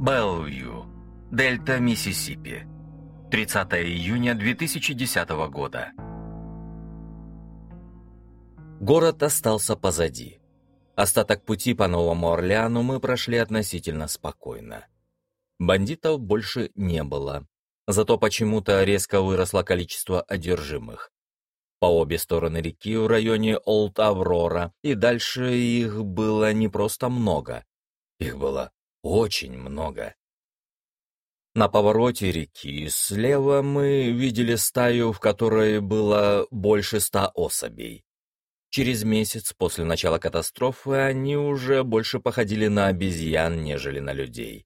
Белвью, Дельта, Миссисипи. 30 июня 2010 года. Город остался позади. Остаток пути по Новому Орлеану мы прошли относительно спокойно. Бандитов больше не было. Зато почему-то резко выросло количество одержимых. По обе стороны реки в районе Олд-Аврора, и дальше их было не просто много. Их было очень много. На повороте реки слева мы видели стаю, в которой было больше ста особей. Через месяц после начала катастрофы они уже больше походили на обезьян, нежели на людей.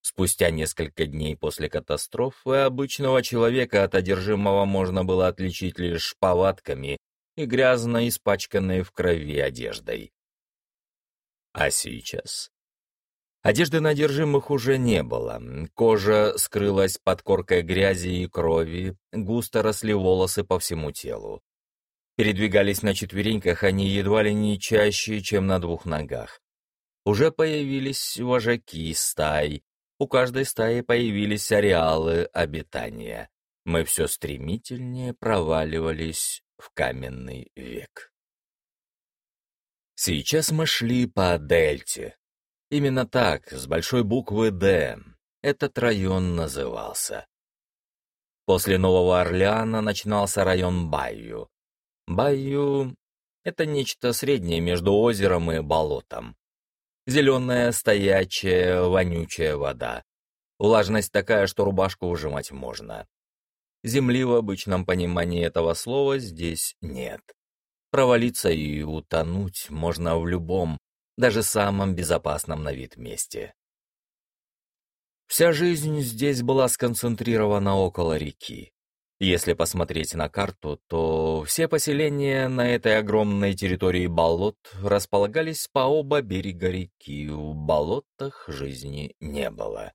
Спустя несколько дней после катастрофы обычного человека от одержимого можно было отличить лишь повадками и грязно испачканной в крови одеждой. А сейчас? Одежды на одержимых уже не было. Кожа скрылась под коркой грязи и крови, густо росли волосы по всему телу. Передвигались на четвереньках они едва ли не чаще, чем на двух ногах. Уже появились вожаки стай, у каждой стаи появились ареалы обитания. Мы все стремительнее проваливались в каменный век. Сейчас мы шли по дельте. Именно так, с большой буквы «Д», этот район назывался. После Нового Орлеана начинался район Байю. Байю — это нечто среднее между озером и болотом. Зеленая, стоячая, вонючая вода. Влажность такая, что рубашку выжимать можно. Земли в обычном понимании этого слова здесь нет. Провалиться и утонуть можно в любом, даже самом безопасном на вид месте. Вся жизнь здесь была сконцентрирована около реки. Если посмотреть на карту, то все поселения на этой огромной территории болот располагались по оба берега реки, в болотах жизни не было.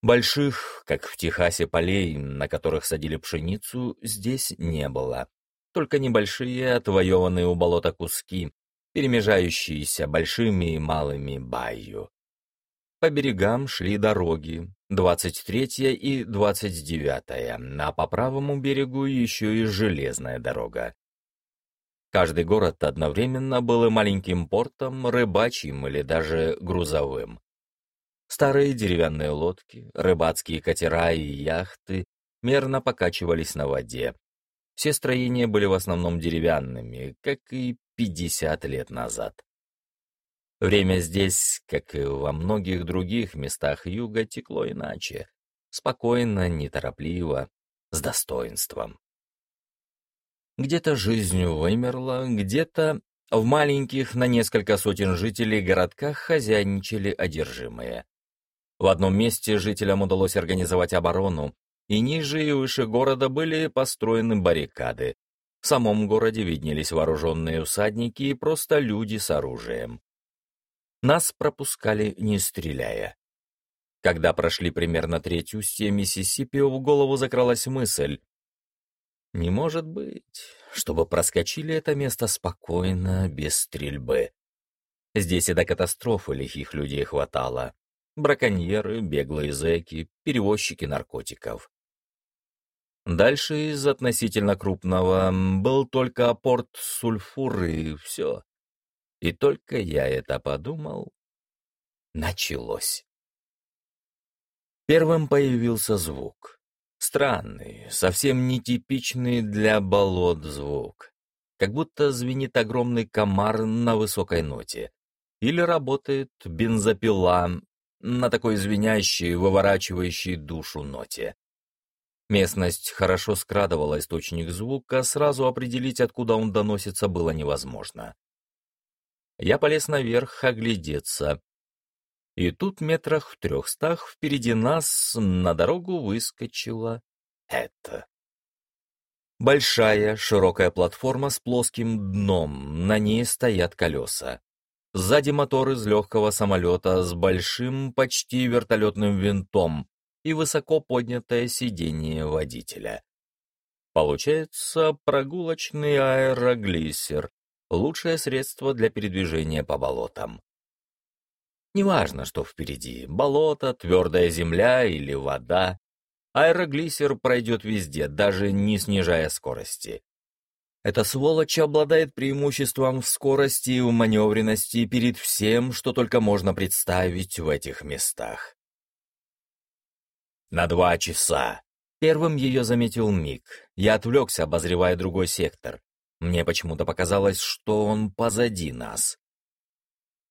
Больших, как в Техасе, полей, на которых садили пшеницу, здесь не было. Только небольшие, отвоеванные у болота куски, перемежающиеся большими и малыми байю. По берегам шли дороги, 23-я и 29-я, а по правому берегу еще и железная дорога. Каждый город одновременно был и маленьким портом, рыбачьим или даже грузовым. Старые деревянные лодки, рыбацкие катера и яхты мерно покачивались на воде. Все строения были в основном деревянными, как и 50 лет назад. Время здесь, как и во многих других местах юга, текло иначе. Спокойно, неторопливо, с достоинством. Где-то жизнь вымерла, где-то в маленьких на несколько сотен жителей городках хозяйничали одержимые. В одном месте жителям удалось организовать оборону, и ниже и выше города были построены баррикады. В самом городе виднелись вооруженные усадники и просто люди с оружием. Нас пропускали, не стреляя. Когда прошли примерно треть устья Миссисипи, в голову закралась мысль. Не может быть, чтобы проскочили это место спокойно, без стрельбы. Здесь и до катастрофы лихих людей хватало. Браконьеры, беглые зэки, перевозчики наркотиков. Дальше из относительно крупного был только порт Сульфур и все. И только я это подумал, началось. Первым появился звук. Странный, совсем нетипичный для болот звук. Как будто звенит огромный комар на высокой ноте. Или работает бензопила на такой звенящей, выворачивающей душу ноте. Местность хорошо скрадывала источник звука, сразу определить, откуда он доносится, было невозможно. Я полез наверх оглядеться. И тут метрах в трехстах впереди нас на дорогу выскочила это. Большая, широкая платформа с плоским дном, на ней стоят колеса. Сзади мотор из легкого самолета с большим, почти вертолетным винтом и высоко поднятое сиденье водителя. Получается прогулочный аэроглиссер, лучшее средство для передвижения по болотам. Неважно, что впереди — болото, твердая земля или вода. Аэроглиссер пройдет везде, даже не снижая скорости. Эта сволочь обладает преимуществом в скорости и в маневренности перед всем, что только можно представить в этих местах. На два часа. Первым ее заметил Мик. Я отвлекся, обозревая другой сектор. Мне почему-то показалось, что он позади нас.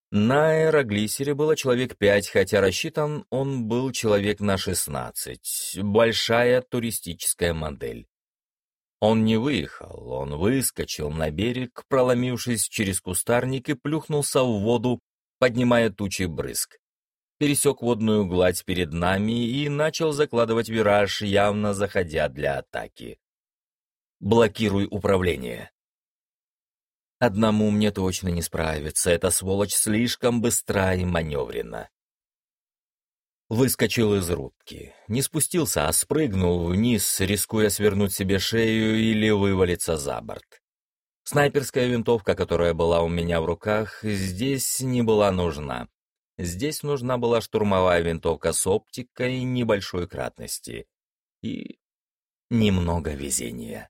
На аэроглиссере было человек пять, хотя рассчитан он был человек на шестнадцать. Большая туристическая модель. Он не выехал, он выскочил на берег, проломившись через кустарник и плюхнулся в воду, поднимая тучи брызг. Пересек водную гладь перед нами и начал закладывать вираж, явно заходя для атаки. «Блокируй управление», Одному мне точно не справиться, эта сволочь слишком быстра и маневрена. Выскочил из рубки. Не спустился, а спрыгнул вниз, рискуя свернуть себе шею или вывалиться за борт. Снайперская винтовка, которая была у меня в руках, здесь не была нужна. Здесь нужна была штурмовая винтовка с оптикой небольшой кратности. И немного везения.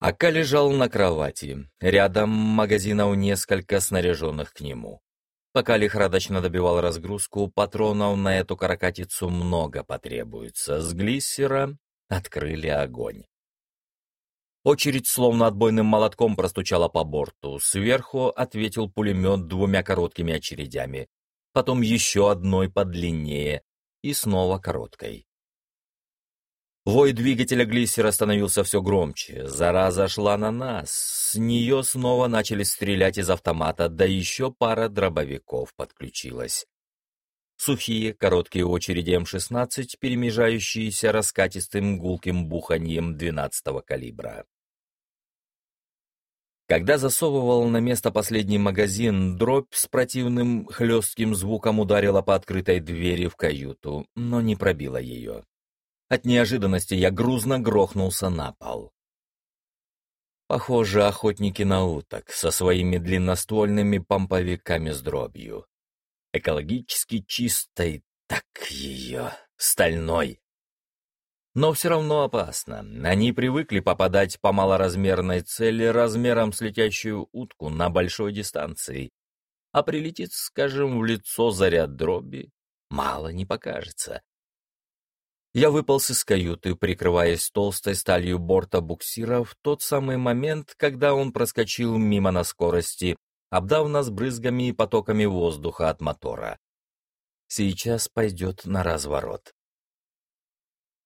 Ака лежал на кровати. Рядом магазинов несколько снаряженных к нему. Пока лихорадочно добивал разгрузку, патронов на эту каракатицу много потребуется. С глиссера открыли огонь. Очередь словно отбойным молотком простучала по борту. Сверху ответил пулемет двумя короткими очередями. Потом еще одной подлиннее и снова короткой. Вой двигателя глиссера становился все громче. Зараза шла на нас. С нее снова начали стрелять из автомата, да еще пара дробовиков подключилась. Сухие, короткие очереди М-16, перемежающиеся раскатистым гулким буханьем 12-го калибра. Когда засовывал на место последний магазин, дробь с противным хлестким звуком ударила по открытой двери в каюту, но не пробила ее. От неожиданности я грузно грохнулся на пол. Похоже, охотники на уток со своими длинноствольными помповиками с дробью. Экологически чистой, так ее, стальной. Но все равно опасно. Они привыкли попадать по малоразмерной цели размером с летящую утку на большой дистанции. А прилетит, скажем, в лицо заряд дроби, мало не покажется. Я выполз из каюты, прикрываясь толстой сталью борта буксира в тот самый момент, когда он проскочил мимо на скорости, обдав нас брызгами и потоками воздуха от мотора. Сейчас пойдет на разворот.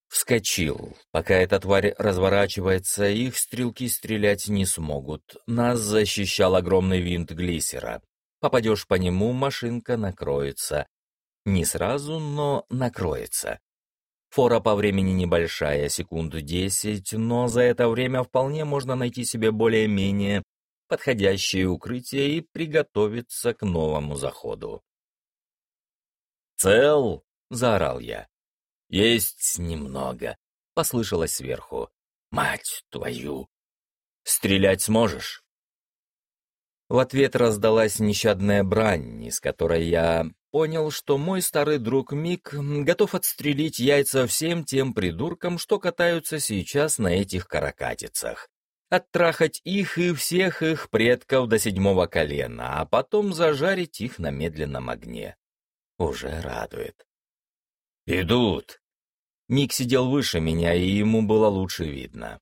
Вскочил. Пока эта тварь разворачивается, их стрелки стрелять не смогут. Нас защищал огромный винт глиссера. Попадешь по нему, машинка накроется. Не сразу, но накроется. Фора по времени небольшая, секунд десять, но за это время вполне можно найти себе более-менее подходящее укрытие и приготовиться к новому заходу. «Цел!» — заорал я. «Есть немного», — послышалось сверху. «Мать твою! Стрелять сможешь?» В ответ раздалась нещадная брань, из которой я понял, что мой старый друг Мик готов отстрелить яйца всем тем придуркам, что катаются сейчас на этих каракатицах. Оттрахать их и всех их предков до седьмого колена, а потом зажарить их на медленном огне. Уже радует. «Идут!» Мик сидел выше меня, и ему было лучше видно.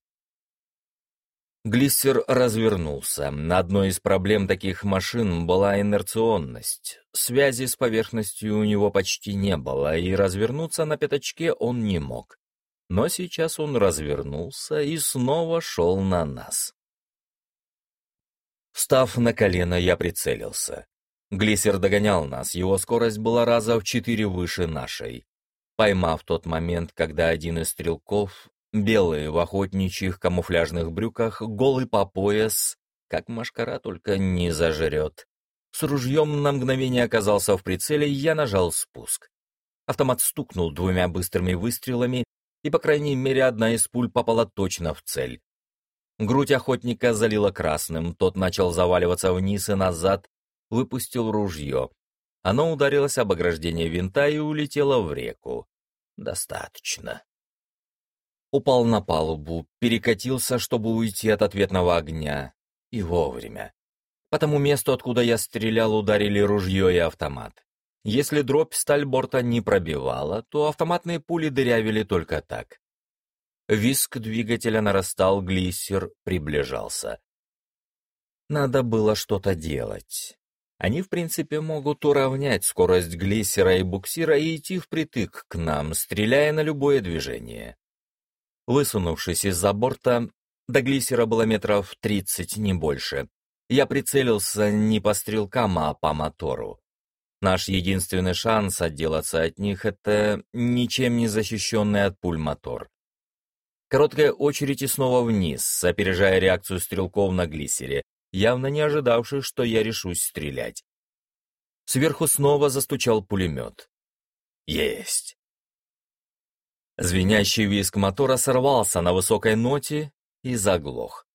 Глиссер развернулся. Одной из проблем таких машин была инерционность. Связи с поверхностью у него почти не было, и развернуться на пятачке он не мог. Но сейчас он развернулся и снова шел на нас. Встав на колено, я прицелился. Глиссер догонял нас, его скорость была раза в четыре выше нашей. Поймав тот момент, когда один из стрелков Белый в охотничьих камуфляжных брюках, голый по пояс, как машкара только не зажрет. С ружьем на мгновение оказался в прицеле, я нажал спуск. Автомат стукнул двумя быстрыми выстрелами, и, по крайней мере, одна из пуль попала точно в цель. Грудь охотника залила красным, тот начал заваливаться вниз и назад, выпустил ружье. Оно ударилось об ограждение винта и улетело в реку. Достаточно. Упал на палубу, перекатился, чтобы уйти от ответного огня. И вовремя. По тому месту, откуда я стрелял, ударили ружье и автомат. Если дробь сталь борта не пробивала, то автоматные пули дырявили только так. Виск двигателя нарастал, глиссер приближался. Надо было что-то делать. Они, в принципе, могут уравнять скорость глиссера и буксира и идти впритык к нам, стреляя на любое движение. Высунувшись из-за борта, до глиссера было метров тридцать, не больше. Я прицелился не по стрелкам, а по мотору. Наш единственный шанс отделаться от них — это ничем не защищенный от пуль мотор. Короткая очередь и снова вниз, опережая реакцию стрелков на глиссере, явно не ожидавший, что я решусь стрелять. Сверху снова застучал пулемет. Есть! Звенящий визг мотора сорвался на высокой ноте и заглох.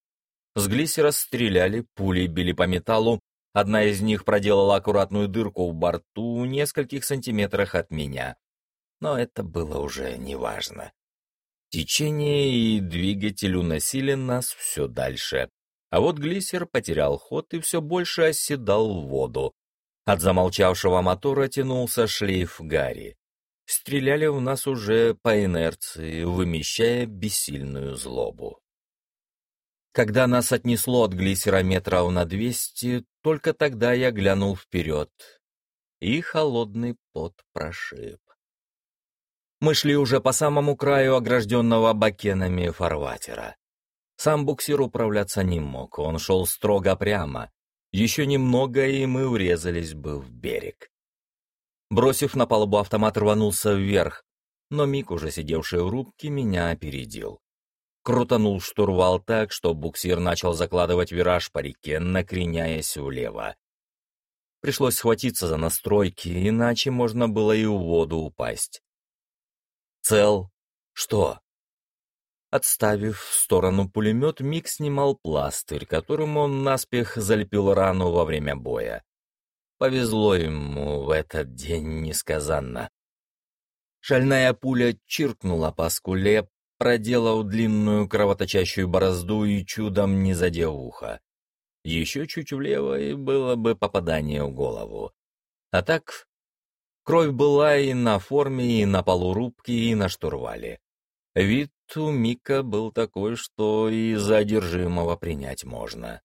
С глиссера стреляли, пули били по металлу, одна из них проделала аккуратную дырку в борту в нескольких сантиметрах от меня. Но это было уже неважно. Течение и двигатель уносили нас все дальше. А вот глиссер потерял ход и все больше оседал в воду. От замолчавшего мотора тянулся шлейф гари. Стреляли в нас уже по инерции, вымещая бессильную злобу. Когда нас отнесло от глиссера метров на двести, только тогда я глянул вперед, и холодный пот прошиб. Мы шли уже по самому краю огражденного бакенами фарватера. Сам буксир управляться не мог, он шел строго прямо. Еще немного, и мы урезались бы в берег. Бросив на палубу автомат, рванулся вверх, но Мик, уже сидевший в рубке, меня опередил. Крутанул штурвал так, что буксир начал закладывать вираж по реке, накреняясь влево. Пришлось схватиться за настройки, иначе можно было и в воду упасть. Цел? Что? Отставив в сторону пулемет, Мик снимал пластырь, которым он наспех залепил рану во время боя. Повезло ему в этот день несказанно. Шальная пуля чиркнула по скуле, проделав длинную кровоточащую борозду и чудом не задев ухо. Еще чуть влево, и было бы попадание в голову. А так, кровь была и на форме, и на полу рубки, и на штурвале. Вид у Мика был такой, что и за одержимого принять можно.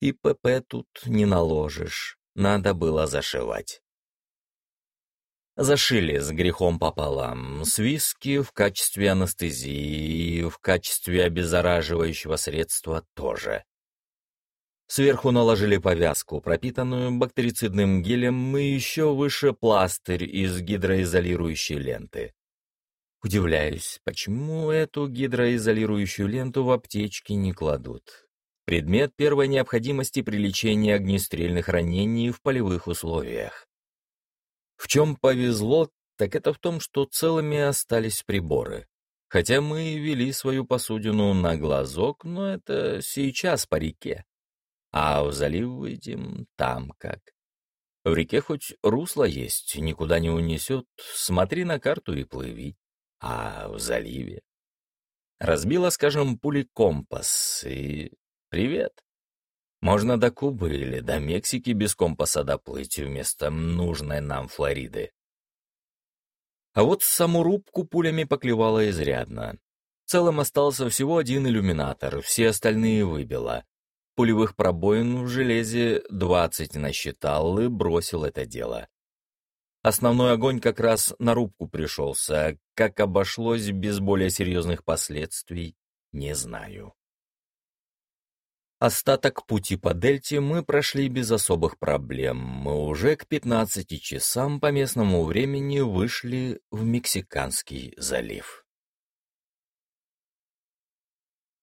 И ПП тут не наложишь, надо было зашивать. Зашили с грехом пополам, с виски в качестве анестезии и в качестве обеззараживающего средства тоже. Сверху наложили повязку, пропитанную бактерицидным гелем и еще выше пластырь из гидроизолирующей ленты. Удивляюсь, почему эту гидроизолирующую ленту в аптечке не кладут. Предмет первой необходимости при лечении огнестрельных ранений в полевых условиях. В чем повезло, так это в том, что целыми остались приборы. Хотя мы вели свою посудину на глазок, но это сейчас по реке. А в залив выйдем там как. В реке хоть русло есть, никуда не унесет, смотри на карту и плыви а в заливе. Разбила, скажем, пули компас, и привет. Можно до Кубы или до Мексики без компаса доплыть вместо нужной нам Флориды. А вот саму рубку пулями поклевала изрядно. В целом остался всего один иллюминатор, все остальные выбило. Пулевых пробоин в железе двадцать насчитал и бросил это дело. Основной огонь как раз на рубку пришелся, как обошлось без более серьезных последствий, не знаю. Остаток пути по дельте мы прошли без особых проблем. Мы уже к 15 часам по местному времени вышли в Мексиканский залив.